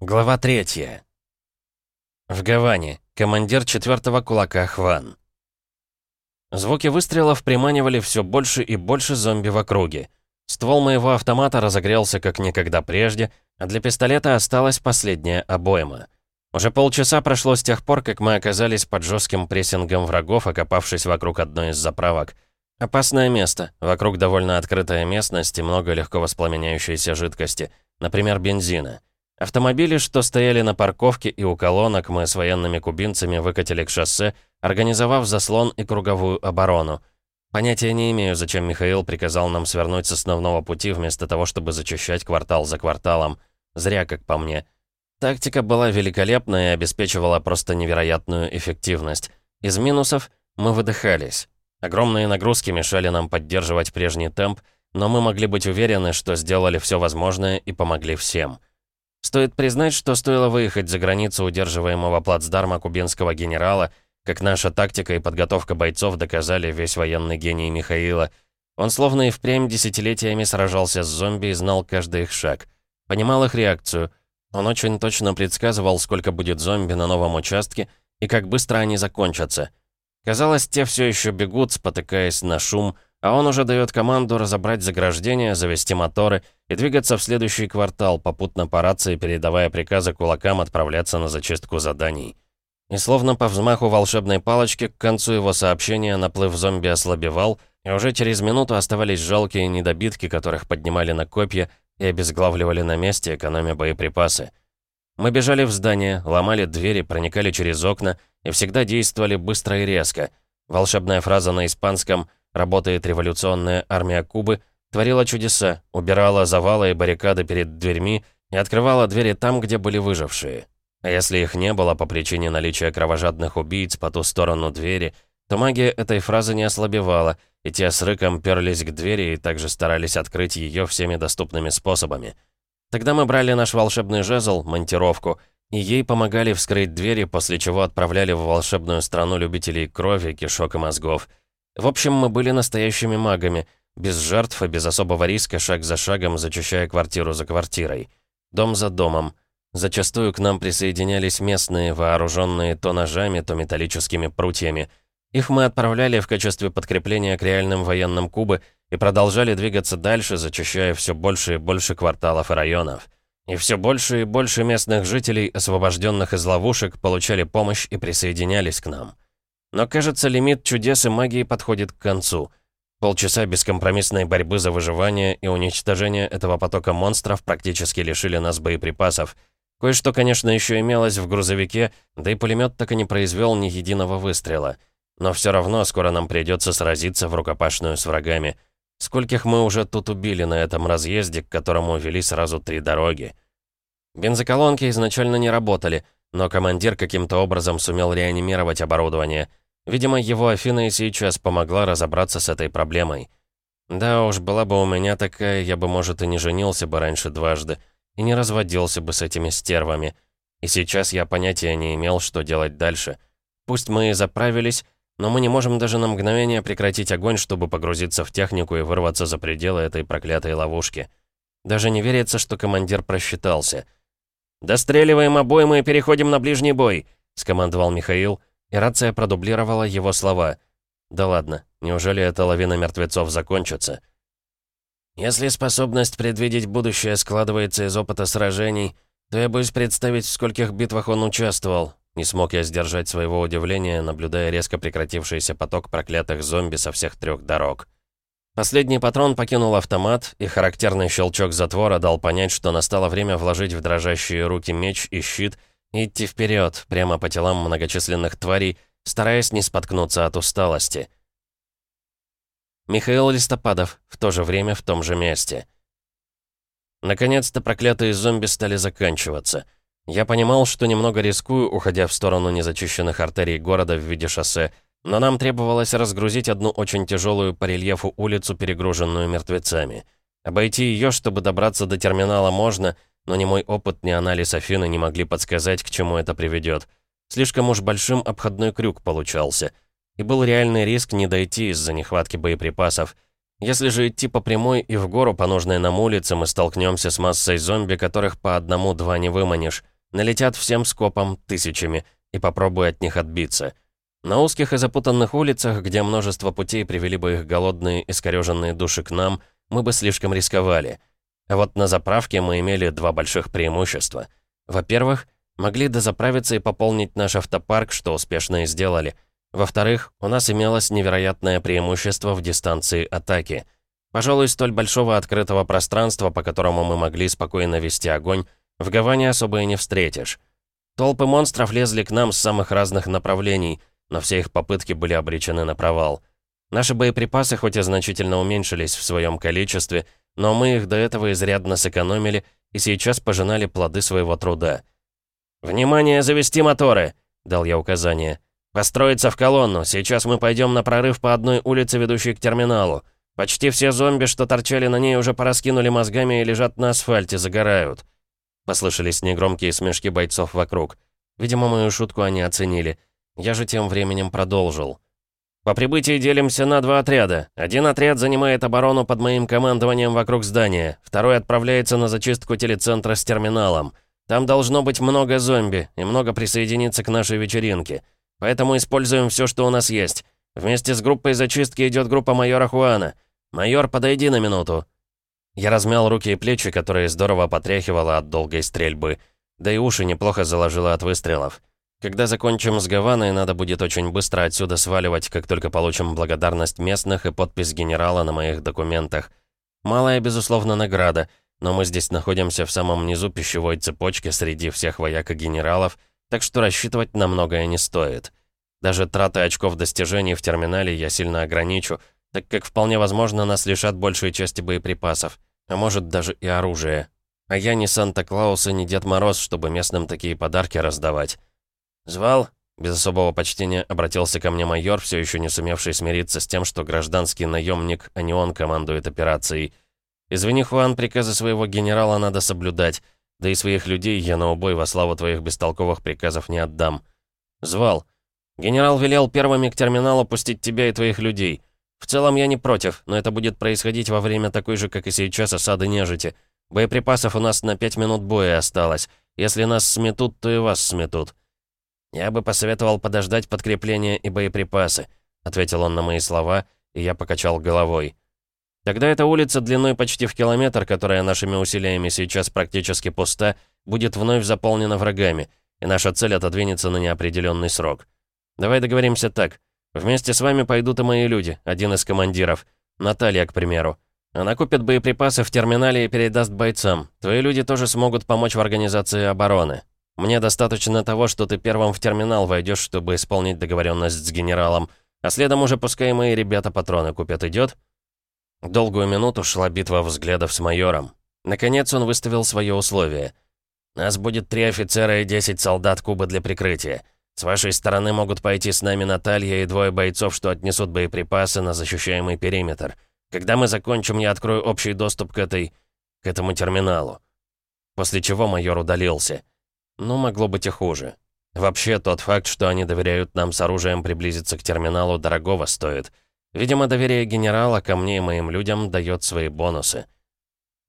Глава 3. В Гаване. Командир четвертого кулака Хван. Звуки выстрелов приманивали все больше и больше зомби в округе. Ствол моего автомата разогрелся как никогда прежде, а для пистолета осталась последняя обойма. Уже полчаса прошло с тех пор, как мы оказались под жестким прессингом врагов, окопавшись вокруг одной из заправок. Опасное место. Вокруг довольно открытая местность и много легко воспламеняющейся жидкости, например, бензина. Автомобили, что стояли на парковке и у колонок, мы с военными кубинцами выкатили к шоссе, организовав заслон и круговую оборону. Понятия не имею, зачем Михаил приказал нам свернуть с основного пути, вместо того, чтобы зачищать квартал за кварталом. Зря, как по мне. Тактика была великолепная и обеспечивала просто невероятную эффективность. Из минусов мы выдыхались. Огромные нагрузки мешали нам поддерживать прежний темп, но мы могли быть уверены, что сделали все возможное и помогли всем. Стоит признать, что стоило выехать за границу удерживаемого плацдарма кубинского генерала, как наша тактика и подготовка бойцов доказали весь военный гений Михаила. Он словно и впрямь десятилетиями сражался с зомби и знал каждый их шаг. Понимал их реакцию. Он очень точно предсказывал, сколько будет зомби на новом участке и как быстро они закончатся. Казалось, те все еще бегут, спотыкаясь на шум, а он уже дает команду разобрать заграждения, завести моторы и двигаться в следующий квартал, попутно по рации передавая приказы кулакам отправляться на зачистку заданий. И словно по взмаху волшебной палочки, к концу его сообщения наплыв зомби ослабевал, и уже через минуту оставались жалкие недобитки, которых поднимали на копья и обезглавливали на месте, экономя боеприпасы. Мы бежали в здание, ломали двери, проникали через окна и всегда действовали быстро и резко. Волшебная фраза на испанском работает революционная армия Кубы, творила чудеса, убирала завалы и баррикады перед дверьми и открывала двери там, где были выжившие. А если их не было по причине наличия кровожадных убийц по ту сторону двери, то магия этой фразы не ослабевала, и те с рыком перлись к двери и также старались открыть ее всеми доступными способами. Тогда мы брали наш волшебный жезл, монтировку, и ей помогали вскрыть двери, после чего отправляли в волшебную страну любителей крови, кишок и мозгов — в общем, мы были настоящими магами, без жертв и без особого риска, шаг за шагом, зачищая квартиру за квартирой. Дом за домом. Зачастую к нам присоединялись местные, вооруженные то ножами, то металлическими прутьями. Их мы отправляли в качестве подкрепления к реальным военным Кубы и продолжали двигаться дальше, зачищая все больше и больше кварталов и районов. И все больше и больше местных жителей, освобожденных из ловушек, получали помощь и присоединялись к нам. Но, кажется, лимит чудес и магии подходит к концу. Полчаса бескомпромиссной борьбы за выживание и уничтожение этого потока монстров практически лишили нас боеприпасов. Кое-что, конечно, еще имелось в грузовике, да и пулемет так и не произвел ни единого выстрела. Но все равно скоро нам придется сразиться в рукопашную с врагами. Скольких мы уже тут убили на этом разъезде, к которому вели сразу три дороги. Бензоколонки изначально не работали — но командир каким-то образом сумел реанимировать оборудование. Видимо, его Афина и сейчас помогла разобраться с этой проблемой. Да уж, была бы у меня такая, я бы, может, и не женился бы раньше дважды, и не разводился бы с этими стервами. И сейчас я понятия не имел, что делать дальше. Пусть мы и заправились, но мы не можем даже на мгновение прекратить огонь, чтобы погрузиться в технику и вырваться за пределы этой проклятой ловушки. Даже не верится, что командир просчитался — «Достреливаем обоймы и переходим на ближний бой», — скомандовал Михаил, и рация продублировала его слова. «Да ладно, неужели эта лавина мертвецов закончится?» «Если способность предвидеть будущее складывается из опыта сражений, то я боюсь представить, в скольких битвах он участвовал», не смог я сдержать своего удивления, наблюдая резко прекратившийся поток проклятых зомби со всех трех дорог. Последний патрон покинул автомат, и характерный щелчок затвора дал понять, что настало время вложить в дрожащие руки меч и щит идти вперед, прямо по телам многочисленных тварей, стараясь не споткнуться от усталости. Михаил Листопадов, в то же время в том же месте. Наконец-то проклятые зомби стали заканчиваться. Я понимал, что немного рискую, уходя в сторону незачищенных артерий города в виде шоссе, но нам требовалось разгрузить одну очень тяжелую по рельефу улицу, перегруженную мертвецами. Обойти ее, чтобы добраться до терминала, можно, но ни мой опыт, ни анализ Афины не могли подсказать, к чему это приведет. Слишком уж большим обходной крюк получался. И был реальный риск не дойти из-за нехватки боеприпасов. Если же идти по прямой и в гору по нужной нам улице, мы столкнемся с массой зомби, которых по одному-два не выманишь. Налетят всем скопом, тысячами, и попробуй от них отбиться. На узких и запутанных улицах, где множество путей привели бы их голодные, искорёженные души к нам, мы бы слишком рисковали. Вот на заправке мы имели два больших преимущества. Во-первых, могли дозаправиться и пополнить наш автопарк, что успешно и сделали – во-вторых, у нас имелось невероятное преимущество в дистанции атаки. Пожалуй, столь большого открытого пространства, по которому мы могли спокойно вести огонь, в Гаване особо и не встретишь. Толпы монстров лезли к нам с самых разных направлений, но все их попытки были обречены на провал. Наши боеприпасы хоть и значительно уменьшились в своем количестве, но мы их до этого изрядно сэкономили и сейчас пожинали плоды своего труда. «Внимание, завести моторы!» — дал я указание. «Построиться в колонну. Сейчас мы пойдем на прорыв по одной улице, ведущей к терминалу. Почти все зомби, что торчали на ней, уже пораскинули мозгами и лежат на асфальте, загорают». Послышались негромкие смешки бойцов вокруг. Видимо, мою шутку они оценили. Я же тем временем продолжил. «По прибытии делимся на два отряда. Один отряд занимает оборону под моим командованием вокруг здания. Второй отправляется на зачистку телецентра с терминалом. Там должно быть много зомби, и много присоединиться к нашей вечеринке. Поэтому используем все, что у нас есть. Вместе с группой зачистки идет группа майора Хуана. Майор, подойди на минуту». Я размял руки и плечи, которые здорово потряхивало от долгой стрельбы. Да и уши неплохо заложило от выстрелов. Когда закончим с Гаваной, надо будет очень быстро отсюда сваливать, как только получим благодарность местных и подпись генерала на моих документах. Малая, безусловно, награда, но мы здесь находимся в самом низу пищевой цепочки среди всех вояк и генералов, так что рассчитывать на многое не стоит. Даже траты очков достижений в терминале я сильно ограничу, так как вполне возможно нас лишат большей части боеприпасов, а может даже и оружия. А я не Санта-Клаус и не Дед Мороз, чтобы местным такие подарки раздавать. «Звал?» Без особого почтения обратился ко мне майор, все еще не сумевший смириться с тем, что гражданский наемник, а не он командует операцией. «Извини, Хуан, приказы своего генерала надо соблюдать. Да и своих людей я на убой во славу твоих бестолковых приказов не отдам. Звал. Генерал велел первыми к терминалу пустить тебя и твоих людей. В целом я не против, но это будет происходить во время такой же, как и сейчас, осады нежити. Боеприпасов у нас на пять минут боя осталось. Если нас сметут, то и вас сметут. Я бы посоветовал подождать подкрепления и боеприпасы, ответил он на мои слова, и я покачал головой. Тогда эта улица длиной почти в километр, которая нашими усилиями сейчас практически пуста, будет вновь заполнена врагами, и наша цель отодвинется на неопределенный срок. Давай договоримся так. Вместе с вами пойдут и мои люди, один из командиров. Наталья, к примеру. Она купит боеприпасы в терминале и передаст бойцам. Твои люди тоже смогут помочь в организации обороны. Мне достаточно того, что ты первым в терминал войдешь, чтобы исполнить договоренность с генералом, а следом уже пускай мои ребята патроны купят. Идет? Долгую минуту шла битва взглядов с майором. Наконец он выставил свое условие. «Нас будет три офицера и десять солдат Кубы для прикрытия. С вашей стороны могут пойти с нами Наталья и двое бойцов, что отнесут боеприпасы на защищаемый периметр. Когда мы закончим, я открою общий доступ к этой... к этому терминалу». После чего майор удалился. Ну, могло быть и хуже. Вообще, тот факт, что они доверяют нам с оружием приблизиться к терминалу, дорогого стоит. Видимо, доверие генерала ко мне и моим людям дает свои бонусы.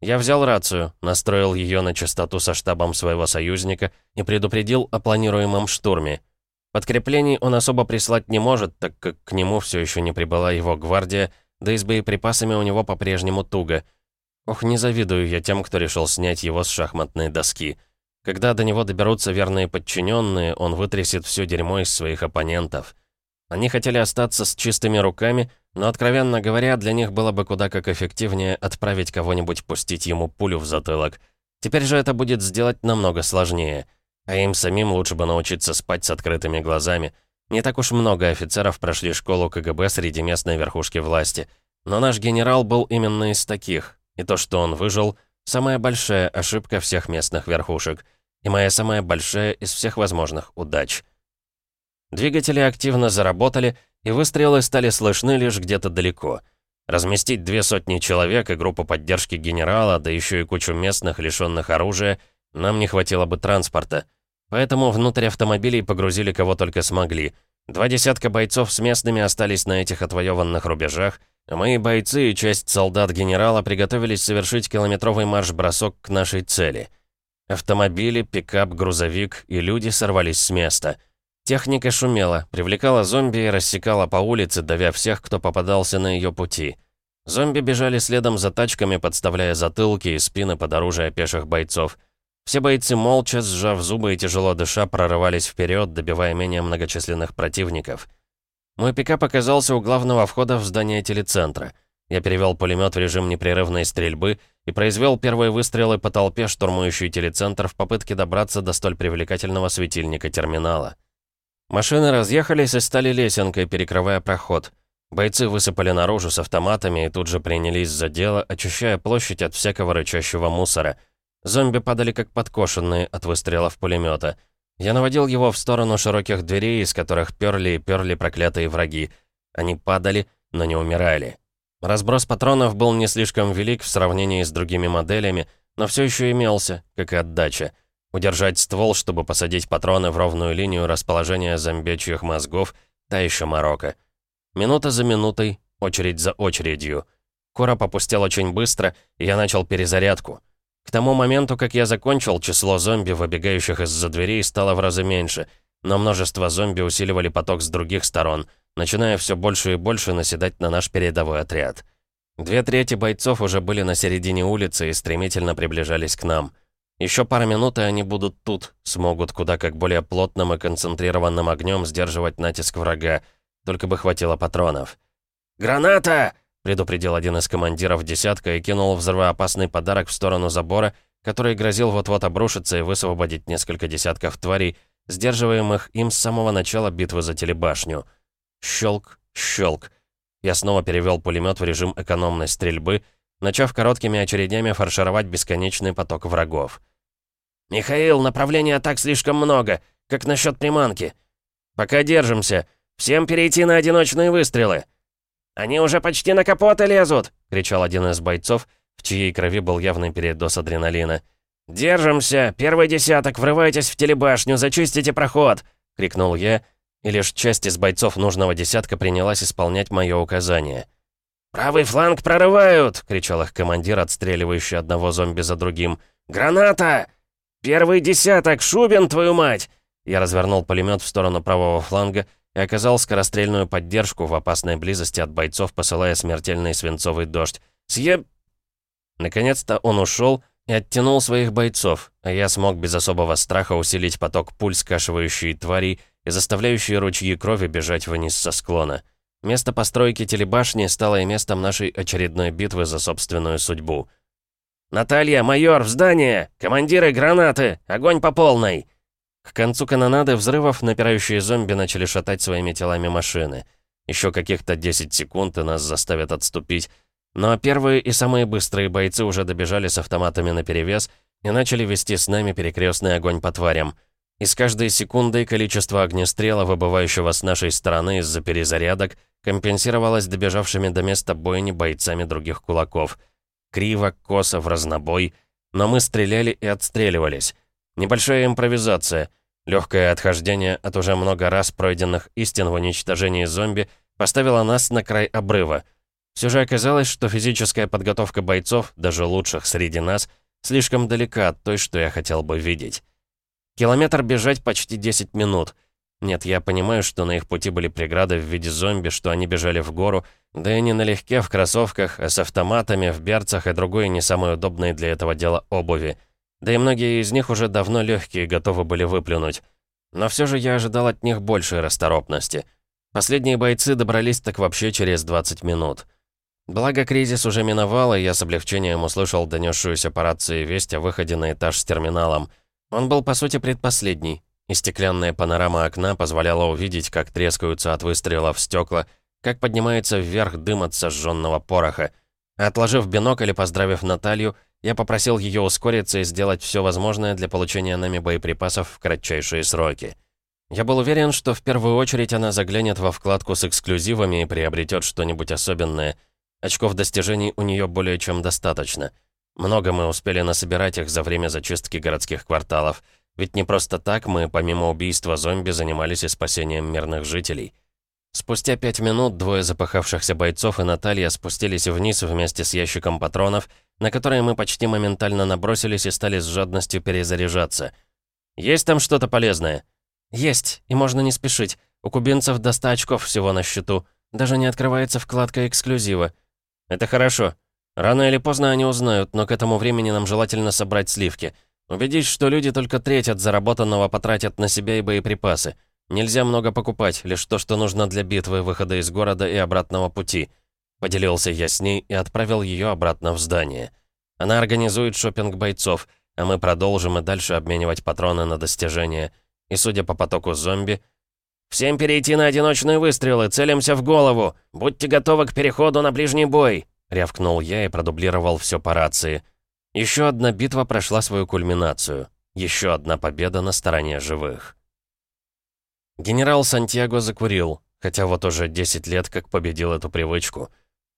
Я взял рацию, настроил ее на частоту со штабом своего союзника и предупредил о планируемом штурме. Подкреплений он особо прислать не может, так как к нему все еще не прибыла его гвардия, да и с боеприпасами у него по-прежнему туго. Ох, не завидую я тем, кто решил снять его с шахматной доски. Когда до него доберутся верные подчиненные, он вытрясет все дерьмо из своих оппонентов. Они хотели остаться с чистыми руками, но, откровенно говоря, для них было бы куда как эффективнее отправить кого-нибудь пустить ему пулю в затылок. Теперь же это будет сделать намного сложнее. А им самим лучше бы научиться спать с открытыми глазами. Не так уж много офицеров прошли школу КГБ среди местной верхушки власти. Но наш генерал был именно из таких. И то, что он выжил, самая большая ошибка всех местных верхушек. И моя самая большая из всех возможных удач. Двигатели активно заработали, и выстрелы стали слышны лишь где-то далеко. Разместить две сотни человек и группу поддержки генерала, да еще и кучу местных, лишенных оружия, нам не хватило бы транспорта. Поэтому внутрь автомобилей погрузили кого только смогли. Два десятка бойцов с местными остались на этих отвоеванных рубежах, Мои бойцы и часть солдат генерала приготовились совершить километровый марш-бросок к нашей цели. Автомобили, пикап, грузовик и люди сорвались с места. Техника шумела, привлекала зомби и рассекала по улице, давя всех, кто попадался на ее пути. Зомби бежали следом за тачками, подставляя затылки и спины под оружие пеших бойцов. Все бойцы молча, сжав зубы и тяжело дыша, прорывались вперед, добивая менее многочисленных противников. Мой пикап оказался у главного входа в здание телецентра. Я перевел пулемет в режим непрерывной стрельбы и произвел первые выстрелы по толпе, штурмующей телецентр в попытке добраться до столь привлекательного светильника терминала. Машины разъехались и стали лесенкой, перекрывая проход. Бойцы высыпали наружу с автоматами и тут же принялись за дело, очищая площадь от всякого рычащего мусора. Зомби падали как подкошенные от выстрелов пулемета — я наводил его в сторону широких дверей, из которых перли и перли проклятые враги. Они падали, но не умирали. Разброс патронов был не слишком велик в сравнении с другими моделями, но все еще имелся, как и отдача. Удержать ствол, чтобы посадить патроны в ровную линию расположения зомбечьих мозгов, та еще морока. Минута за минутой, очередь за очередью. Короб опустел очень быстро, и я начал перезарядку. К тому моменту, как я закончил, число зомби, выбегающих из-за дверей, стало в разы меньше, но множество зомби усиливали поток с других сторон, начиная все больше и больше наседать на наш передовой отряд. Две трети бойцов уже были на середине улицы и стремительно приближались к нам. Еще пара минут, и они будут тут, смогут куда как более плотным и концентрированным огнем сдерживать натиск врага, только бы хватило патронов. «Граната!» предупредил один из командиров десятка и кинул взрывоопасный подарок в сторону забора, который грозил вот-вот обрушиться и высвободить несколько десятков тварей, сдерживаемых им с самого начала битвы за телебашню. Щелк, щелк. Я снова перевел пулемет в режим экономной стрельбы, начав короткими очередями фаршировать бесконечный поток врагов. «Михаил, направления атак слишком много. Как насчет приманки?» «Пока держимся. Всем перейти на одиночные выстрелы!» «Они уже почти на капоты лезут!» — кричал один из бойцов, в чьей крови был явный передоз адреналина. «Держимся! Первый десяток, врывайтесь в телебашню, зачистите проход!» — крикнул я, и лишь часть из бойцов нужного десятка принялась исполнять мое указание. «Правый фланг прорывают!» — кричал их командир, отстреливающий одного зомби за другим. «Граната! Первый десяток! Шубин, твою мать!» Я развернул пулемет в сторону правого фланга, и оказал скорострельную поддержку в опасной близости от бойцов, посылая смертельный свинцовый дождь. «Съеб...» Наконец-то он ушел и оттянул своих бойцов, а я смог без особого страха усилить поток пуль, скашивающий тварей и заставляющие ручьи крови бежать вниз со склона. Место постройки телебашни стало и местом нашей очередной битвы за собственную судьбу. «Наталья, майор, в здание! Командиры, гранаты! Огонь по полной!» К концу канонады взрывов напирающие зомби начали шатать своими телами машины. Еще каких-то 10 секунд и нас заставят отступить. Но первые и самые быстрые бойцы уже добежали с автоматами наперевес и начали вести с нами перекрестный огонь по тварям. И с каждой секундой количество огнестрела, выбывающего с нашей стороны из-за перезарядок, компенсировалось добежавшими до места бойни бойцами других кулаков. Криво, косо, в разнобой. Но мы стреляли и отстреливались. Небольшая импровизация. Легкое отхождение от уже много раз пройденных истин в уничтожении зомби поставило нас на край обрыва. Все же оказалось, что физическая подготовка бойцов, даже лучших среди нас, слишком далека от той, что я хотел бы видеть. Километр бежать почти 10 минут. Нет, я понимаю, что на их пути были преграды в виде зомби, что они бежали в гору, да и не налегке в кроссовках, а с автоматами, в берцах и другой не самой удобной для этого дела обуви. Да и многие из них уже давно легкие готовы были выплюнуть. Но все же я ожидал от них большей расторопности. Последние бойцы добрались так вообще через 20 минут. Благо, кризис уже миновал, и я с облегчением услышал донесшуюся по рации весть о выходе на этаж с терминалом. Он был, по сути, предпоследний, и стеклянная панорама окна позволяла увидеть, как трескаются от выстрелов стекла, как поднимается вверх дым от сожженного пороха. Отложив бинокль и поздравив Наталью, я попросил ее ускориться и сделать все возможное для получения нами боеприпасов в кратчайшие сроки. Я был уверен, что в первую очередь она заглянет во вкладку с эксклюзивами и приобретет что-нибудь особенное. Очков достижений у нее более чем достаточно. Много мы успели насобирать их за время зачистки городских кварталов. Ведь не просто так мы, помимо убийства зомби, занимались и спасением мирных жителей. Спустя пять минут двое запахавшихся бойцов и Наталья спустились вниз вместе с ящиком патронов, на которые мы почти моментально набросились и стали с жадностью перезаряжаться. «Есть там что-то полезное?» «Есть, и можно не спешить. У кубинцев до 100 очков всего на счету. Даже не открывается вкладка эксклюзива». «Это хорошо. Рано или поздно они узнают, но к этому времени нам желательно собрать сливки. Убедись, что люди только треть от заработанного потратят на себя и боеприпасы. Нельзя много покупать, лишь то, что нужно для битвы, выхода из города и обратного пути. Поделился я с ней и отправил ее обратно в здание. Она организует шопинг бойцов, а мы продолжим и дальше обменивать патроны на достижения. И судя по потоку зомби... «Всем перейти на одиночные выстрелы, целимся в голову! Будьте готовы к переходу на ближний бой!» Рявкнул я и продублировал все по рации. Еще одна битва прошла свою кульминацию. Еще одна победа на стороне живых. Генерал Сантьяго закурил, хотя вот уже 10 лет как победил эту привычку.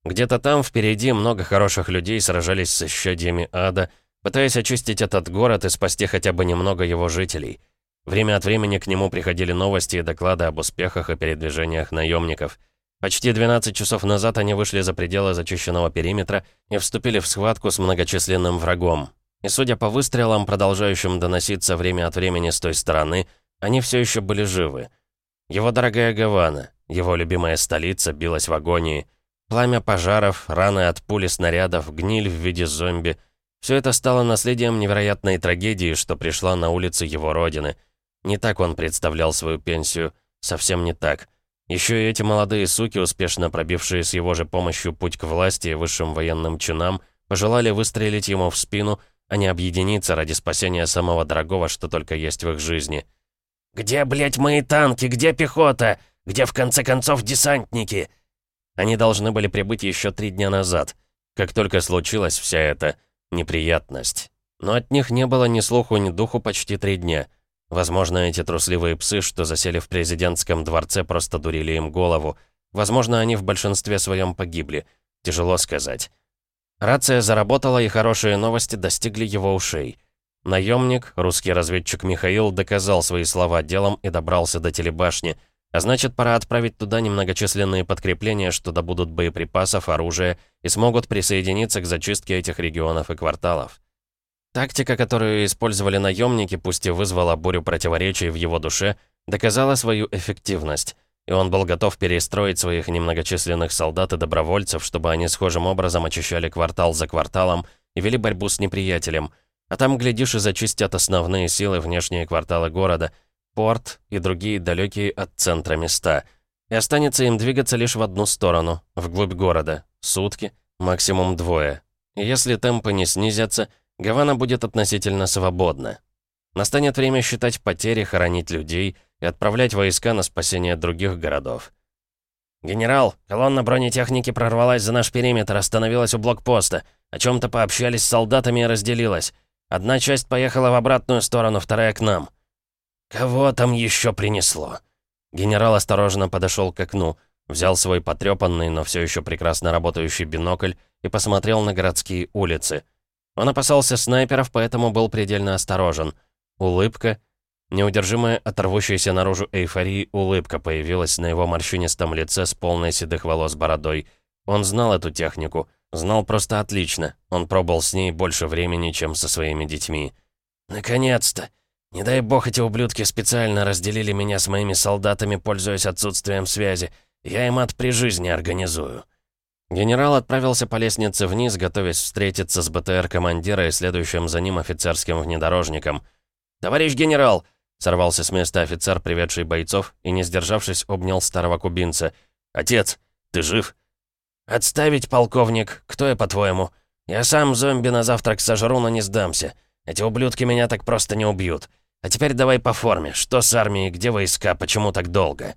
Где-то там впереди много хороших людей сражались с исчадьями ада, пытаясь очистить этот город и спасти хотя бы немного его жителей. Время от времени к нему приходили новости и доклады об успехах и передвижениях наемников. Почти 12 часов назад они вышли за пределы зачищенного периметра и вступили в схватку с многочисленным врагом. И судя по выстрелам, продолжающим доноситься время от времени с той стороны, они все еще были живы. Его дорогая Гавана, его любимая столица, билась в агонии. Пламя пожаров, раны от пули снарядов, гниль в виде зомби. Все это стало наследием невероятной трагедии, что пришла на улицы его родины. Не так он представлял свою пенсию. Совсем не так. Еще и эти молодые суки, успешно пробившие с его же помощью путь к власти и высшим военным чинам, пожелали выстрелить ему в спину, а не объединиться ради спасения самого дорогого, что только есть в их жизни — «Где, блядь, мои танки? Где пехота? Где, в конце концов, десантники?» Они должны были прибыть еще три дня назад, как только случилась вся эта неприятность. Но от них не было ни слуху, ни духу почти три дня. Возможно, эти трусливые псы, что засели в президентском дворце, просто дурили им голову. Возможно, они в большинстве своем погибли. Тяжело сказать. Рация заработала, и хорошие новости достигли его ушей. Наемник, русский разведчик Михаил, доказал свои слова делом и добрался до телебашни. А значит, пора отправить туда немногочисленные подкрепления, что добудут боеприпасов, оружия и смогут присоединиться к зачистке этих регионов и кварталов. Тактика, которую использовали наемники, пусть и вызвала бурю противоречий в его душе, доказала свою эффективность. И он был готов перестроить своих немногочисленных солдат и добровольцев, чтобы они схожим образом очищали квартал за кварталом и вели борьбу с неприятелем – а там, глядишь, и зачистят основные силы внешние кварталы города, порт и другие далекие от центра места. И останется им двигаться лишь в одну сторону, вглубь города. Сутки, максимум двое. И если темпы не снизятся, Гавана будет относительно свободна. Настанет время считать потери, хоронить людей и отправлять войска на спасение других городов. «Генерал, колонна бронетехники прорвалась за наш периметр, остановилась у блокпоста. О чем-то пообщались с солдатами и разделилась. Одна часть поехала в обратную сторону, вторая к нам. Кого там еще принесло? Генерал осторожно подошел к окну, взял свой потрепанный, но все еще прекрасно работающий бинокль и посмотрел на городские улицы. Он опасался снайперов, поэтому был предельно осторожен. Улыбка, неудержимая от рвущейся наружу эйфории улыбка появилась на его морщинистом лице с полной седых волос бородой. Он знал эту технику — Знал просто отлично. Он пробыл с ней больше времени, чем со своими детьми. «Наконец-то! Не дай бог эти ублюдки специально разделили меня с моими солдатами, пользуясь отсутствием связи. Я им от при жизни организую». Генерал отправился по лестнице вниз, готовясь встретиться с БТР командира и следующим за ним офицерским внедорожником. «Товарищ генерал!» — сорвался с места офицер, приведший бойцов, и, не сдержавшись, обнял старого кубинца. «Отец, ты жив?» «Отставить, полковник. Кто я, по-твоему? Я сам зомби на завтрак сожру, но не сдамся. Эти ублюдки меня так просто не убьют. А теперь давай по форме. Что с армией? Где войска? Почему так долго?»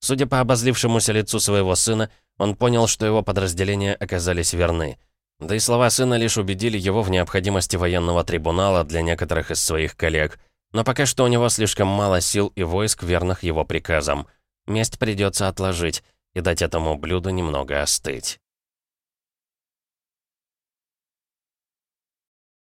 Судя по обозлившемуся лицу своего сына, он понял, что его подразделения оказались верны. Да и слова сына лишь убедили его в необходимости военного трибунала для некоторых из своих коллег. Но пока что у него слишком мало сил и войск, верных его приказам. Месть придется отложить и дать этому блюду немного остыть.